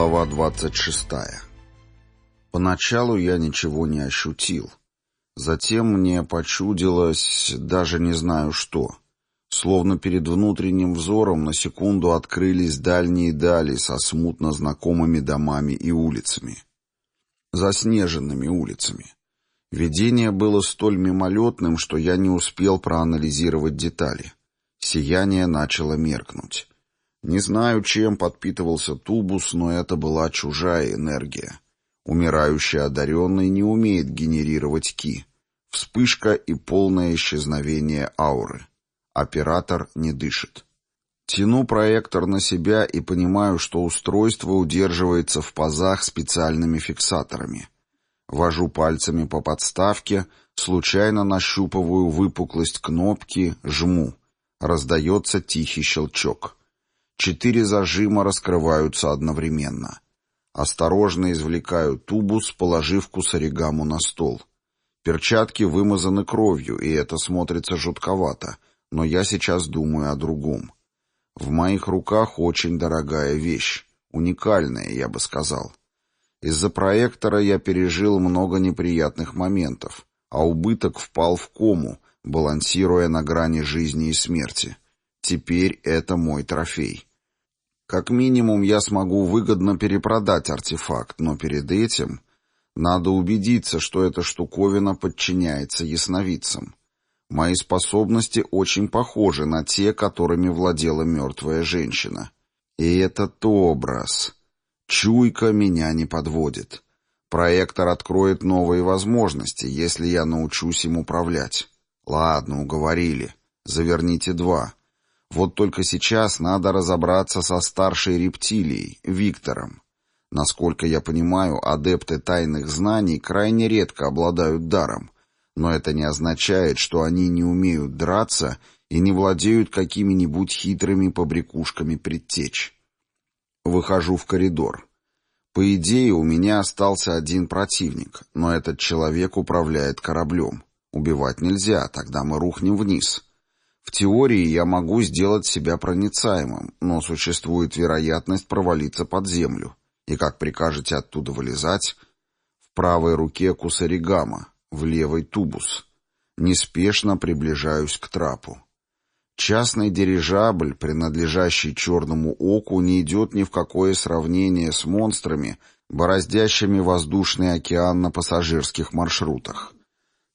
Глава 26. Поначалу я ничего не ощутил. Затем мне почудилось, даже не знаю что. Словно перед внутренним взором на секунду открылись дальние дали со смутно знакомыми домами и улицами. Заснеженными улицами. Видение было столь мимолетным, что я не успел проанализировать детали. Сияние начало меркнуть. Не знаю, чем подпитывался тубус, но это была чужая энергия. Умирающий одаренный не умеет генерировать ки. Вспышка и полное исчезновение ауры. Оператор не дышит. Тяну проектор на себя и понимаю, что устройство удерживается в пазах специальными фиксаторами. Вожу пальцами по подставке, случайно нащупываю выпуклость кнопки, жму. Раздается тихий щелчок. Четыре зажима раскрываются одновременно. Осторожно извлекаю тубус, положив кусаригаму на стол. Перчатки вымазаны кровью, и это смотрится жутковато, но я сейчас думаю о другом. В моих руках очень дорогая вещь, уникальная, я бы сказал. Из-за проектора я пережил много неприятных моментов, а убыток впал в кому, балансируя на грани жизни и смерти. Теперь это мой трофей. Как минимум я смогу выгодно перепродать артефакт, но перед этим надо убедиться, что эта штуковина подчиняется ясновидцам. Мои способности очень похожи на те, которыми владела мертвая женщина. И этот образ. Чуйка меня не подводит. Проектор откроет новые возможности, если я научусь им управлять. Ладно, уговорили. Заверните два. Вот только сейчас надо разобраться со старшей рептилией, Виктором. Насколько я понимаю, адепты тайных знаний крайне редко обладают даром, но это не означает, что они не умеют драться и не владеют какими-нибудь хитрыми побрякушками предтеч. Выхожу в коридор. По идее, у меня остался один противник, но этот человек управляет кораблем. Убивать нельзя, тогда мы рухнем вниз. В теории я могу сделать себя проницаемым, но существует вероятность провалиться под землю. И как прикажете оттуда вылезать? В правой руке кусаригама, в левой тубус. Неспешно приближаюсь к трапу. Частный дирижабль, принадлежащий черному оку, не идет ни в какое сравнение с монстрами, бороздящими воздушный океан на пассажирских маршрутах.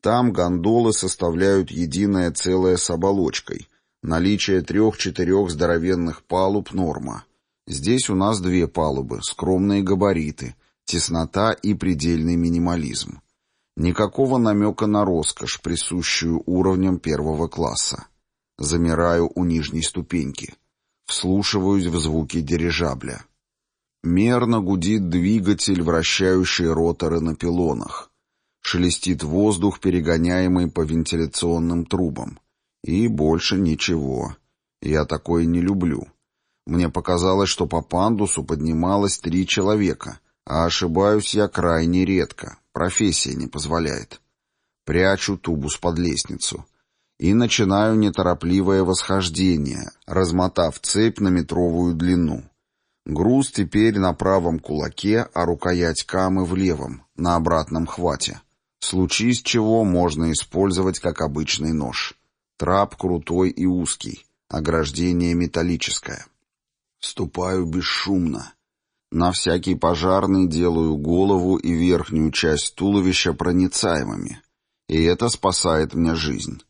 Там гондолы составляют единое целое с оболочкой. Наличие трех-четырех здоровенных палуб — норма. Здесь у нас две палубы, скромные габариты, теснота и предельный минимализм. Никакого намека на роскошь, присущую уровням первого класса. Замираю у нижней ступеньки. Вслушиваюсь в звуки дирижабля. Мерно гудит двигатель, вращающий роторы на пилонах. Шелестит воздух, перегоняемый по вентиляционным трубам. И больше ничего. Я такое не люблю. Мне показалось, что по пандусу поднималось три человека, а ошибаюсь я крайне редко. Профессия не позволяет. Прячу тубус под лестницу. И начинаю неторопливое восхождение, размотав цепь на метровую длину. Груз теперь на правом кулаке, а рукоять камы в левом, на обратном хвате. Случись чего, можно использовать как обычный нож. Трап крутой и узкий, ограждение металлическое. Ступаю бесшумно. На всякий пожарный делаю голову и верхнюю часть туловища проницаемыми. И это спасает мне жизнь.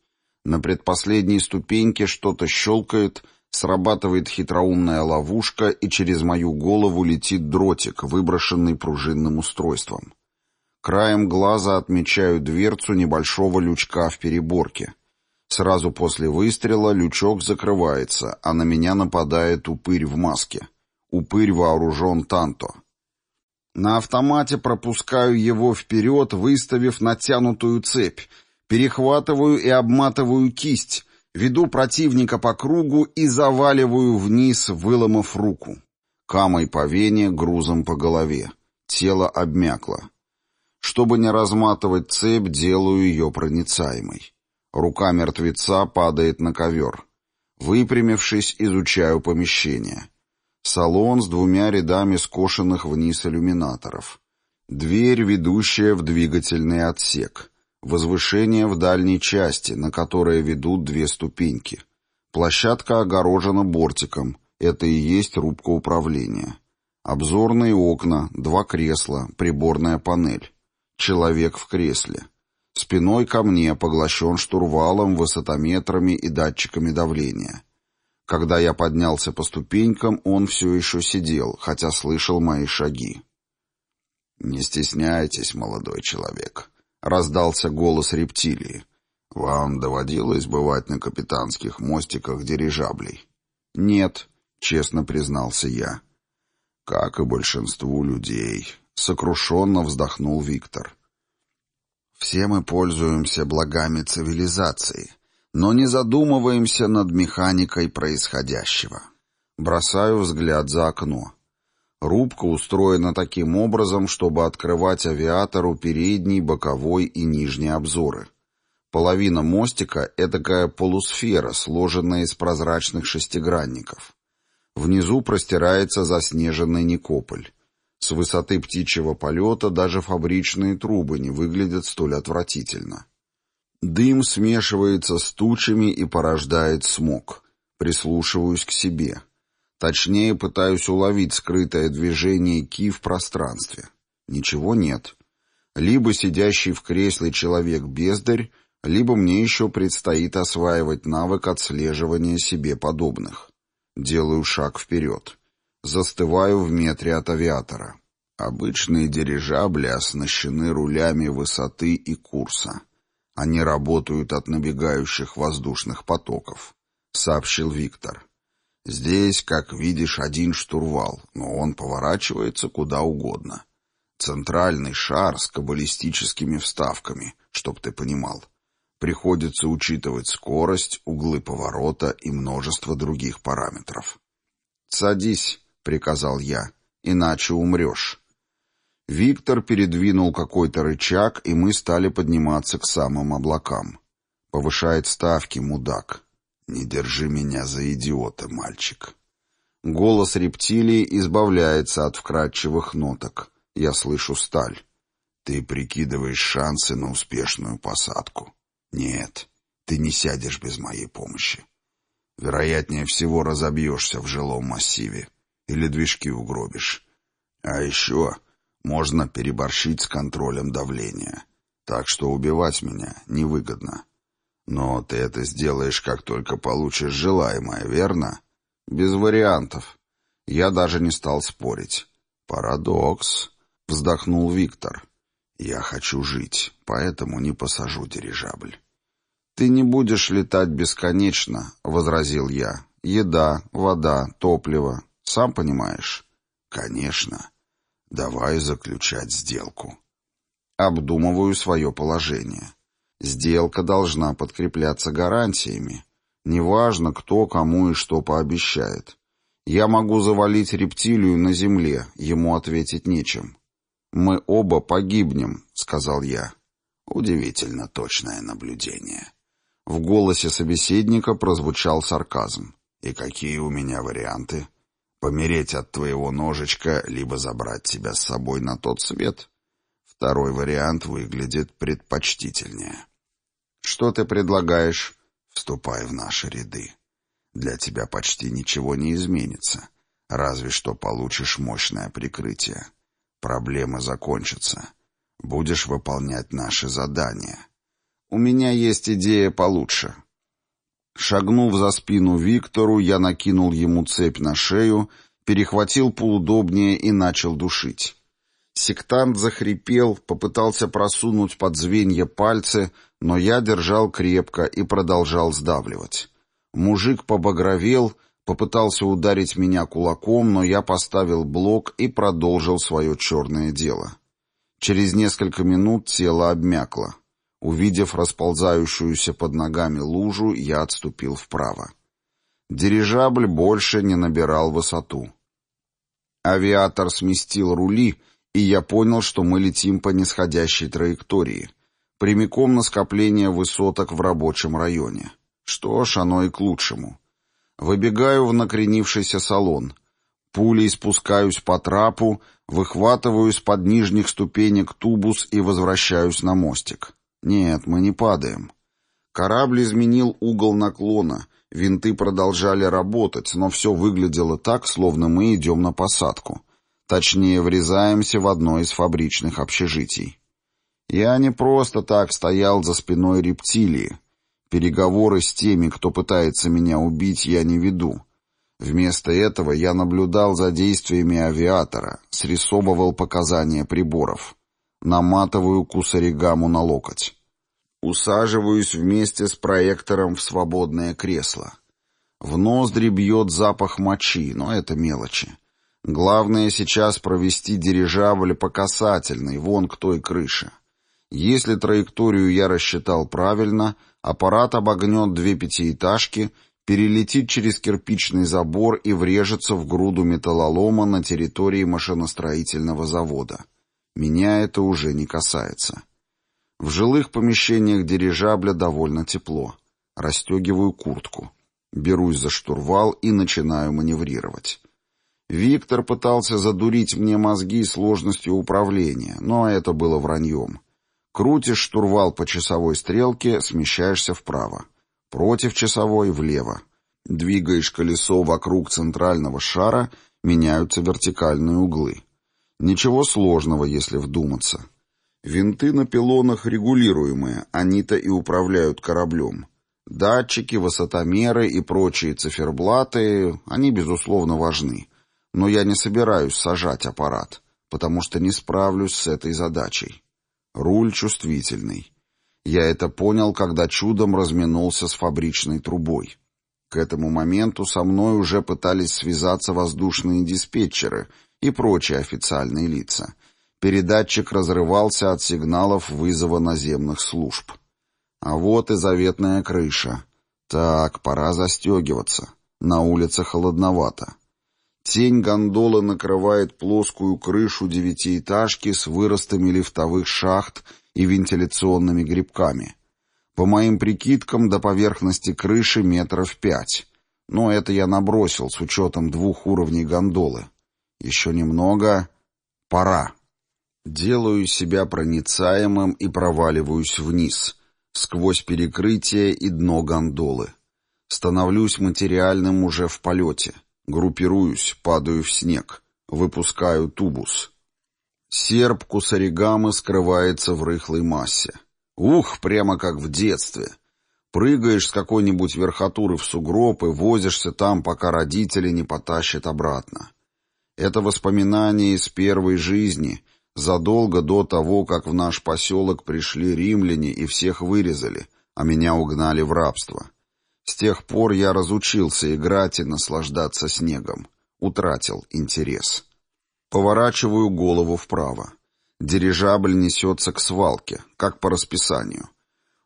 На предпоследней ступеньке что-то щелкает, срабатывает хитроумная ловушка, и через мою голову летит дротик, выброшенный пружинным устройством. Краем глаза отмечаю дверцу небольшого лючка в переборке. Сразу после выстрела лючок закрывается, а на меня нападает упырь в маске. Упырь вооружен танто. На автомате пропускаю его вперед, выставив натянутую цепь. Перехватываю и обматываю кисть, веду противника по кругу и заваливаю вниз, выломав руку. Камой по вене, грузом по голове. Тело обмякло. Чтобы не разматывать цепь, делаю ее проницаемой. Рука мертвеца падает на ковер. Выпрямившись, изучаю помещение. Салон с двумя рядами скошенных вниз иллюминаторов. Дверь, ведущая в двигательный отсек. Возвышение в дальней части, на которое ведут две ступеньки. Площадка огорожена бортиком. Это и есть рубка управления. Обзорные окна, два кресла, приборная панель. Человек в кресле. Спиной ко мне поглощен штурвалом, высотометрами и датчиками давления. Когда я поднялся по ступенькам, он все еще сидел, хотя слышал мои шаги. «Не стесняйтесь, молодой человек», — раздался голос рептилии. «Вам доводилось бывать на капитанских мостиках дирижаблей?» «Нет», — честно признался я. «Как и большинству людей», — сокрушенно вздохнул Виктор. «Все мы пользуемся благами цивилизации, но не задумываемся над механикой происходящего. Бросаю взгляд за окно. Рубка устроена таким образом, чтобы открывать авиатору передний, боковой и нижний обзоры. Половина мостика — эдакая полусфера, сложенная из прозрачных шестигранников. Внизу простирается заснеженный Никополь. С высоты птичьего полета даже фабричные трубы не выглядят столь отвратительно. Дым смешивается с тучами и порождает смог. Прислушиваюсь к себе. Точнее, пытаюсь уловить скрытое движение ки в пространстве. Ничего нет. Либо сидящий в кресле человек-бездарь, либо мне еще предстоит осваивать навык отслеживания себе подобных. Делаю шаг вперед. Застываю в метре от авиатора. Обычные дирижабли оснащены рулями высоты и курса. Они работают от набегающих воздушных потоков, сообщил Виктор. Здесь, как видишь, один штурвал, но он поворачивается куда угодно. Центральный шар с каббалистическими вставками, чтоб ты понимал. Приходится учитывать скорость, углы поворота и множество других параметров. «Садись», — приказал я, — «иначе умрешь». Виктор передвинул какой-то рычаг, и мы стали подниматься к самым облакам. Повышает ставки, мудак. «Не держи меня за идиота, мальчик». Голос рептилии избавляется от вкрадчивых ноток. Я слышу сталь. «Ты прикидываешь шансы на успешную посадку. Нет, ты не сядешь без моей помощи. Вероятнее всего разобьешься в жилом массиве или движки угробишь. А еще можно переборщить с контролем давления. Так что убивать меня невыгодно. Но ты это сделаешь, как только получишь желаемое, верно? Без вариантов. Я даже не стал спорить. Парадокс, вздохнул Виктор. Я хочу жить, поэтому не посажу дирижабль. Ты не будешь летать бесконечно, возразил я. Еда, вода, топливо, сам понимаешь. Конечно. Давай заключать сделку. Обдумываю свое положение. Сделка должна подкрепляться гарантиями. Неважно, кто кому и что пообещает. Я могу завалить рептилию на земле, ему ответить нечем. «Мы оба погибнем», — сказал я. Удивительно точное наблюдение. В голосе собеседника прозвучал сарказм. «И какие у меня варианты?» Помереть от твоего ножичка, либо забрать тебя с собой на тот свет. Второй вариант выглядит предпочтительнее. Что ты предлагаешь? Вступай в наши ряды. Для тебя почти ничего не изменится, разве что получишь мощное прикрытие. Проблемы закончатся. Будешь выполнять наши задания. У меня есть идея получше. Шагнув за спину Виктору, я накинул ему цепь на шею, перехватил поудобнее и начал душить. Сектант захрипел, попытался просунуть под звенья пальцы, но я держал крепко и продолжал сдавливать. Мужик побагровел, попытался ударить меня кулаком, но я поставил блок и продолжил свое черное дело. Через несколько минут тело обмякло. Увидев расползающуюся под ногами лужу, я отступил вправо. Дирижабль больше не набирал высоту. Авиатор сместил рули, и я понял, что мы летим по нисходящей траектории, прямиком на скопление высоток в рабочем районе. Что ж, оно и к лучшему. Выбегаю в накренившийся салон. Пулей спускаюсь по трапу, выхватываю из-под нижних ступенек тубус и возвращаюсь на мостик. Нет, мы не падаем. Корабль изменил угол наклона, винты продолжали работать, но все выглядело так, словно мы идем на посадку. Точнее, врезаемся в одно из фабричных общежитий. Я не просто так стоял за спиной рептилии. Переговоры с теми, кто пытается меня убить, я не веду. Вместо этого я наблюдал за действиями авиатора, срисовывал показания приборов. Наматываю кусаригаму на локоть. Усаживаюсь вместе с проектором в свободное кресло. В ноздри бьет запах мочи, но это мелочи. Главное сейчас провести дирижабль по касательной, вон к той крыше. Если траекторию я рассчитал правильно, аппарат обогнет две пятиэтажки, перелетит через кирпичный забор и врежется в груду металлолома на территории машиностроительного завода. Меня это уже не касается. В жилых помещениях дирижабля довольно тепло. Растегиваю куртку. Берусь за штурвал и начинаю маневрировать. Виктор пытался задурить мне мозги сложностью управления, но это было враньем. Крутишь штурвал по часовой стрелке, смещаешься вправо. Против часовой — влево. Двигаешь колесо вокруг центрального шара, меняются вертикальные углы. Ничего сложного, если вдуматься. Винты на пилонах регулируемые, они-то и управляют кораблем. Датчики, высотомеры и прочие циферблаты, они, безусловно, важны. Но я не собираюсь сажать аппарат, потому что не справлюсь с этой задачей. Руль чувствительный. Я это понял, когда чудом разминулся с фабричной трубой. К этому моменту со мной уже пытались связаться воздушные диспетчеры и прочие официальные лица. Передатчик разрывался от сигналов вызова наземных служб. А вот и заветная крыша. Так, пора застегиваться. На улице холодновато. Тень гондолы накрывает плоскую крышу девятиэтажки с выростами лифтовых шахт и вентиляционными грибками. По моим прикидкам, до поверхности крыши метров пять. Но это я набросил с учетом двух уровней гондолы. Еще немного. Пора. Делаю себя проницаемым и проваливаюсь вниз, сквозь перекрытие и дно гондолы. Становлюсь материальным уже в полете. Группируюсь, падаю в снег. Выпускаю тубус. Серп кусаригамы скрывается в рыхлой массе. Ух, прямо как в детстве. Прыгаешь с какой-нибудь верхотуры в сугроб и возишься там, пока родители не потащат обратно. Это воспоминание из первой жизни, задолго до того, как в наш поселок пришли римляне и всех вырезали, а меня угнали в рабство. С тех пор я разучился играть и наслаждаться снегом. Утратил интерес. Поворачиваю голову вправо. Дирижабль несется к свалке, как по расписанию.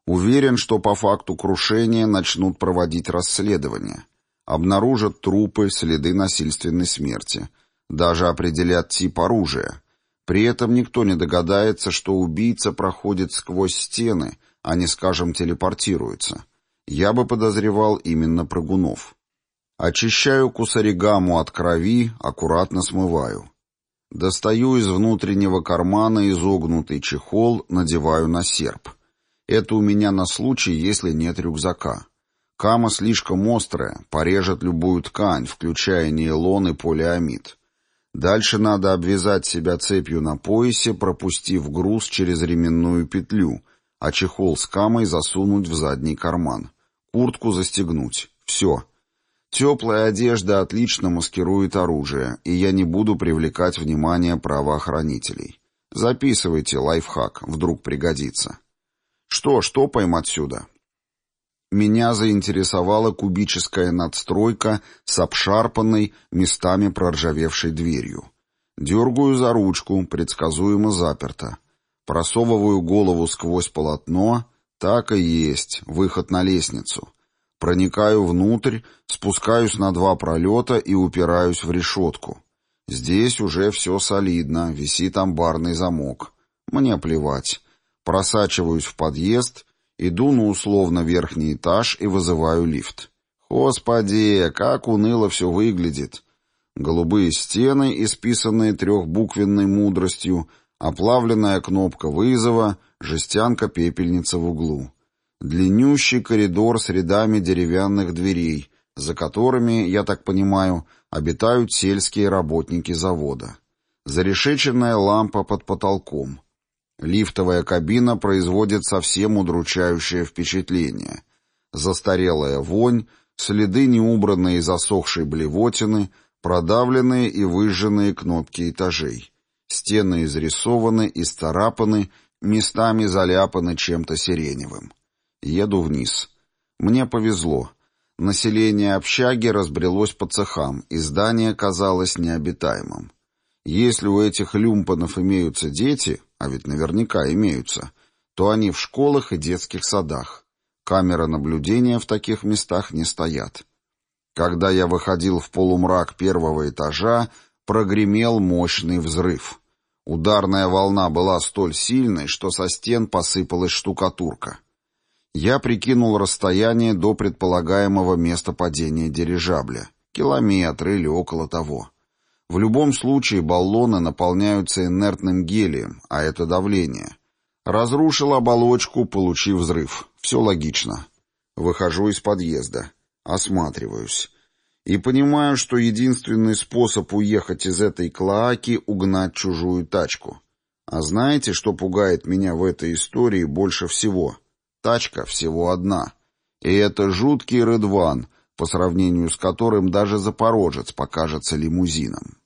Уверен, что по факту крушения начнут проводить расследование. Обнаружат трупы, следы насильственной смерти. Даже определят тип оружия. При этом никто не догадается, что убийца проходит сквозь стены, а не, скажем, телепортируется. Я бы подозревал именно прыгунов. Очищаю кусаригаму от крови, аккуратно смываю. Достаю из внутреннего кармана изогнутый чехол, надеваю на серп. Это у меня на случай, если нет рюкзака. Кама слишком острая, порежет любую ткань, включая нейлон и полиамид. Дальше надо обвязать себя цепью на поясе, пропустив груз через ременную петлю, а чехол с камой засунуть в задний карман. Куртку застегнуть. Все. Теплая одежда отлично маскирует оружие, и я не буду привлекать внимание правоохранителей. Записывайте лайфхак, вдруг пригодится. Что, что пойм отсюда? Меня заинтересовала кубическая надстройка с обшарпанной, местами проржавевшей дверью. Дергаю за ручку, предсказуемо заперто. Просовываю голову сквозь полотно. Так и есть, выход на лестницу. Проникаю внутрь, спускаюсь на два пролета и упираюсь в решетку. Здесь уже все солидно, висит амбарный замок. Мне плевать. Просачиваюсь в подъезд, иду на условно верхний этаж и вызываю лифт. Господи, как уныло все выглядит. Голубые стены, исписанные трехбуквенной мудростью, оплавленная кнопка вызова, жестянка-пепельница в углу. Длиннющий коридор с рядами деревянных дверей, за которыми, я так понимаю, обитают сельские работники завода. Зарешеченная лампа под потолком. Лифтовая кабина производит совсем удручающее впечатление. Застарелая вонь, следы неубранной и засохшей блевотины, продавленные и выжженные кнопки этажей. Стены изрисованы и старапаны, местами заляпаны чем-то сиреневым. Еду вниз. Мне повезло. Население общаги разбрелось по цехам, и здание казалось необитаемым. Если у этих люмпанов имеются дети, а ведь наверняка имеются, то они в школах и детских садах. Камеры наблюдения в таких местах не стоят. Когда я выходил в полумрак первого этажа, прогремел мощный взрыв. Ударная волна была столь сильной, что со стен посыпалась штукатурка. Я прикинул расстояние до предполагаемого места падения дирижабля. Километр или около того. В любом случае баллоны наполняются инертным гелием, а это давление. Разрушил оболочку, получив взрыв. Все логично. Выхожу из подъезда. Осматриваюсь. И понимаю, что единственный способ уехать из этой клоаки — угнать чужую тачку. А знаете, что пугает меня в этой истории больше всего? Тачка всего одна. И это жуткий Редван, по сравнению с которым даже Запорожец покажется лимузином.